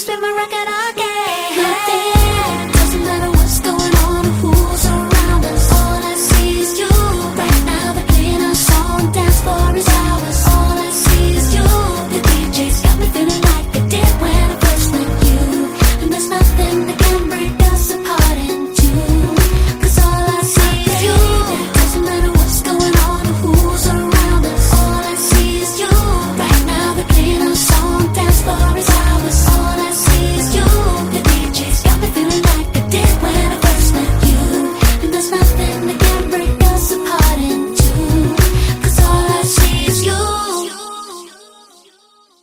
you spin my record again?